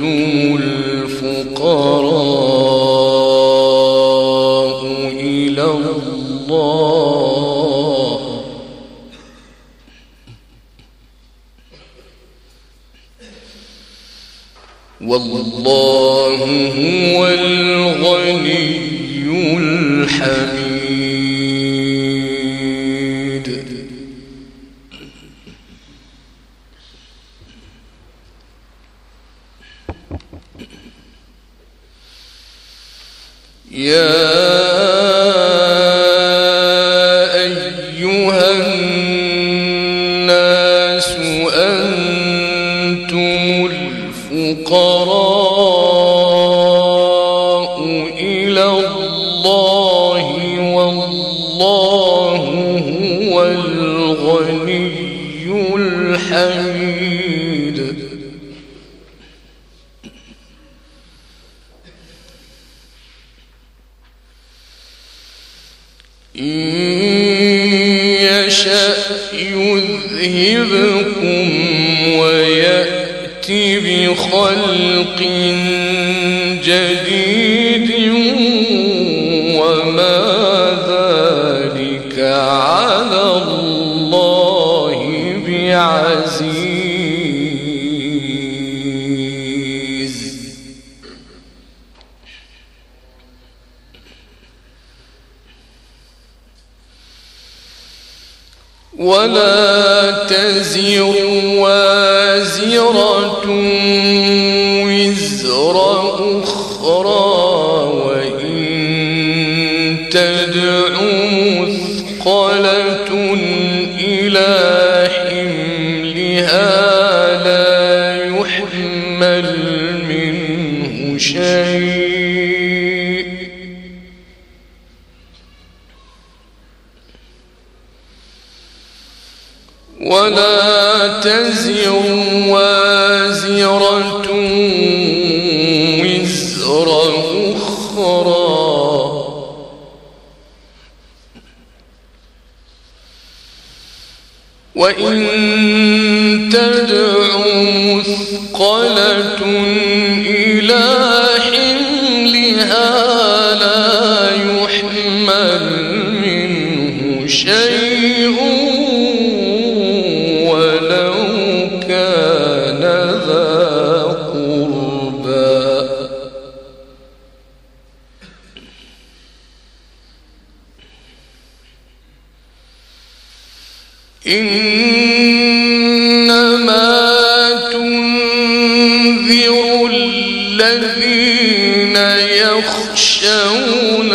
أنتم الفقراء إلى الله. والله هو يعذبكم ويأتي بخلق جديد وما ذلك على الله بعزيز ولا تزر وازرة وزر أخرى. وَإِن مُثْقَلَةٌ إِلَى حِمْلِهَا يخشون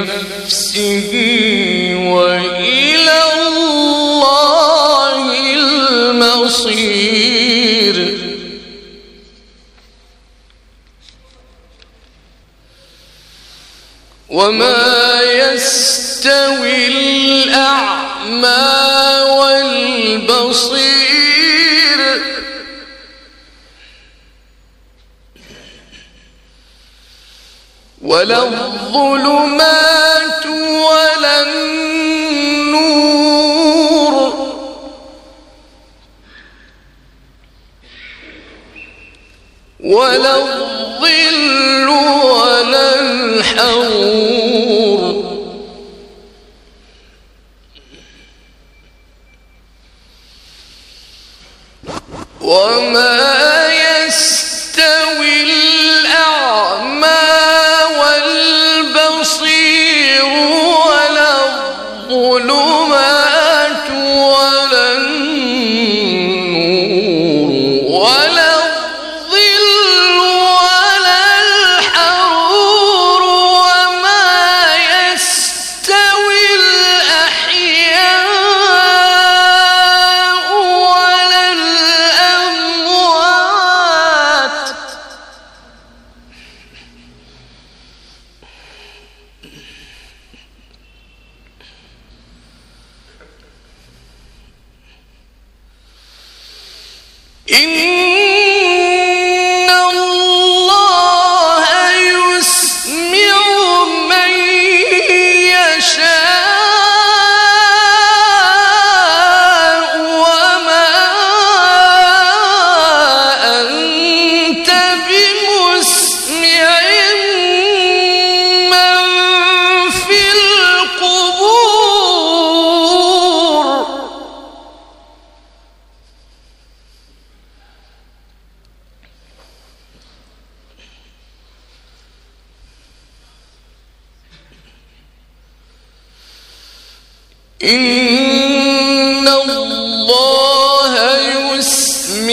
نفسه ولا الظل ولا الحور وما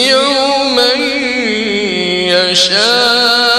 يوما يشاء.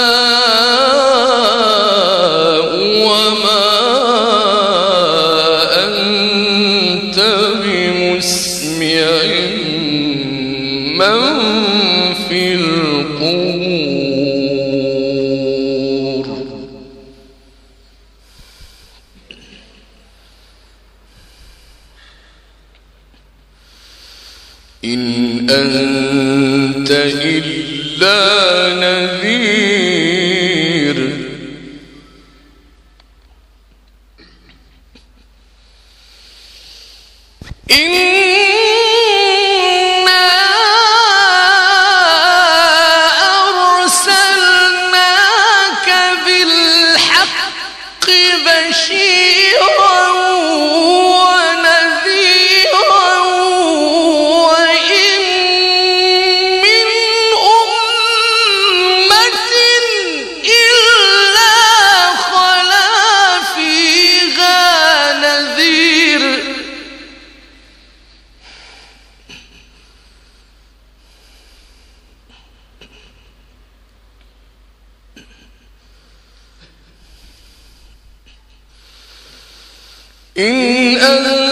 ان إن أنت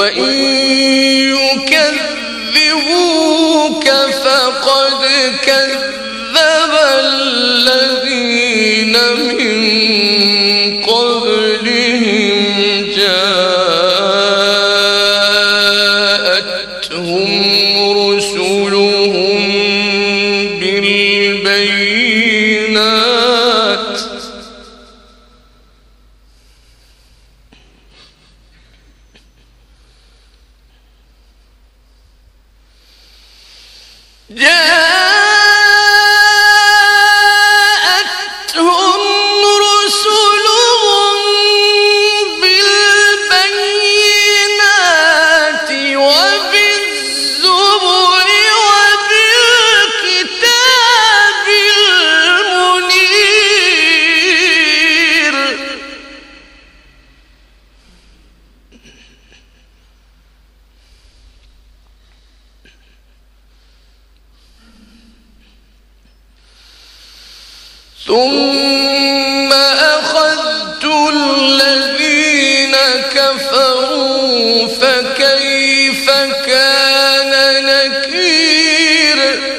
وَإِن يُكَذِّبُوكَ فَقَدْ كَذَّبَ الَّذِينَ مِن كان نكير.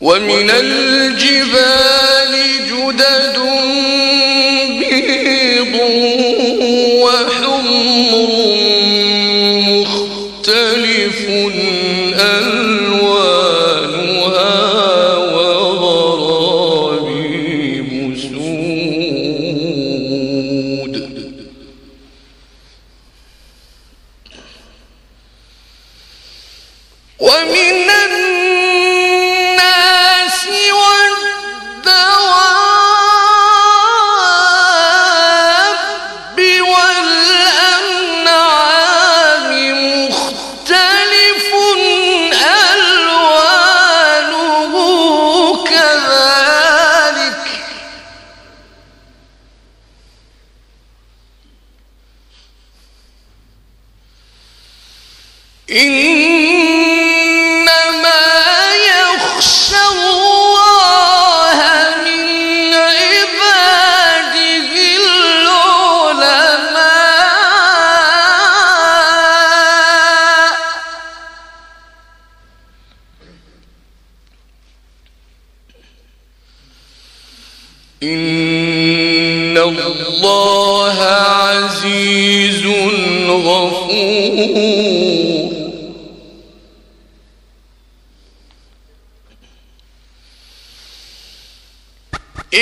ومن الجبال جدد بيض وحمر مختلف ألوانها وغرابيب سود. ومن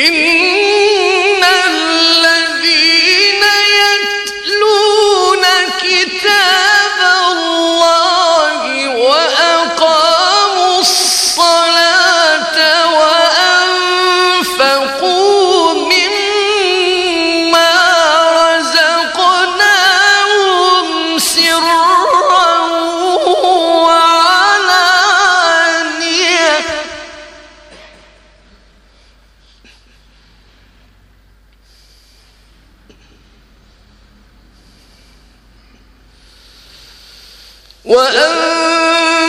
إن وأنفقوا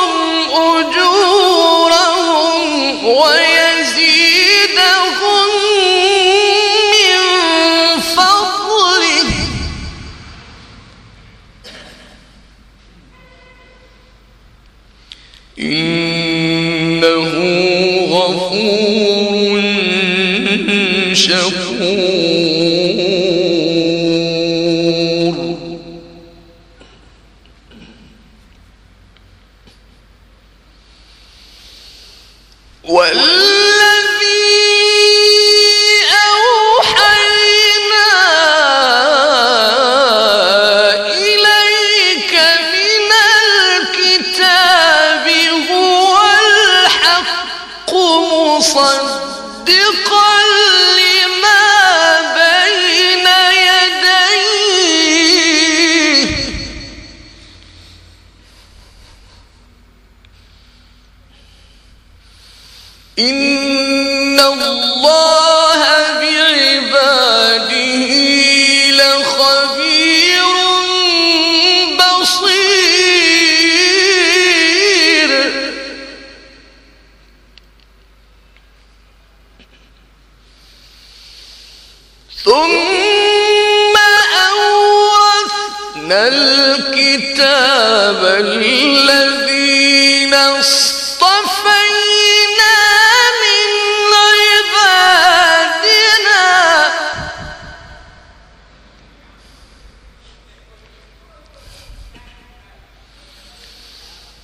إن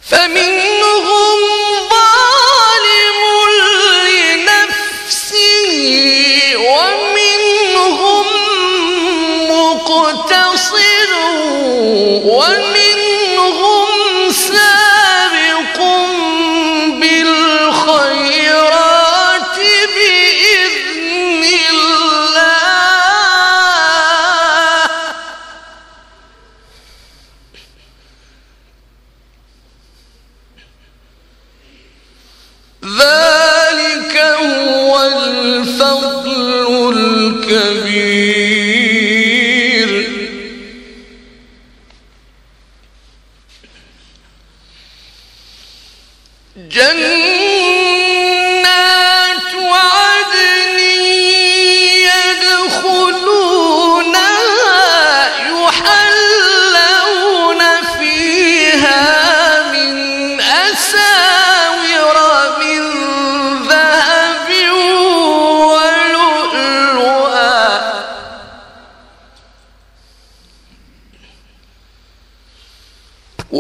فمن الفضل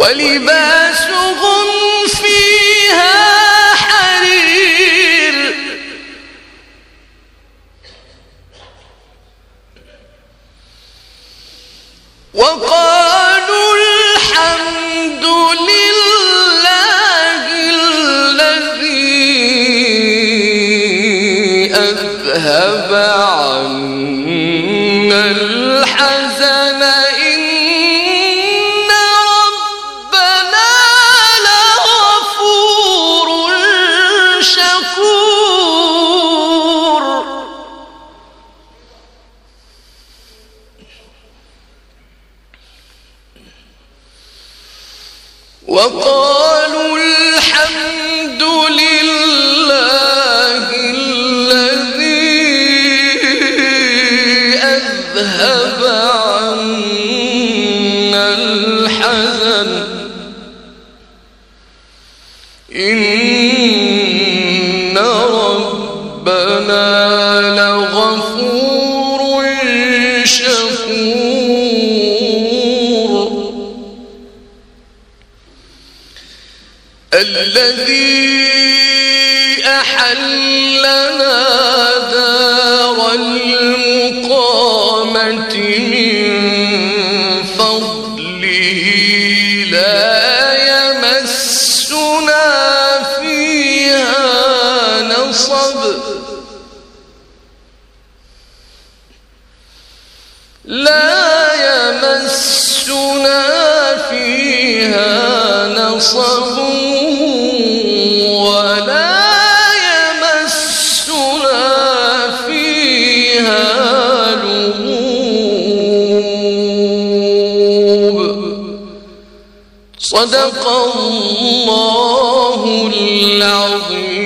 ولباسهم فيها حرير وقالوا الحمد لله الذي أذهب عنا إن ربنا لغفور الذي لا يمسنا فيها نصب ولا يمسنا فيها لغوب. صدق الله العظيم.